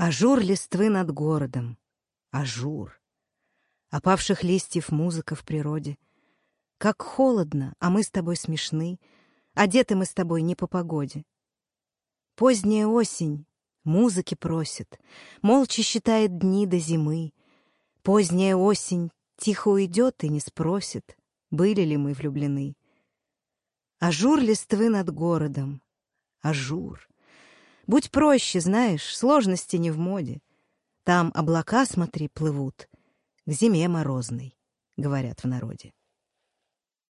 Ажур листвы над городом, ажур. Опавших листьев музыка в природе. Как холодно, а мы с тобой смешны, Одеты мы с тобой не по погоде. Поздняя осень музыки просит, Молча считает дни до зимы. Поздняя осень тихо уйдет и не спросит, Были ли мы влюблены. Ажур листвы над городом, ажур. Будь проще, знаешь, сложности не в моде. Там облака, смотри, плывут. К зиме морозной, говорят в народе.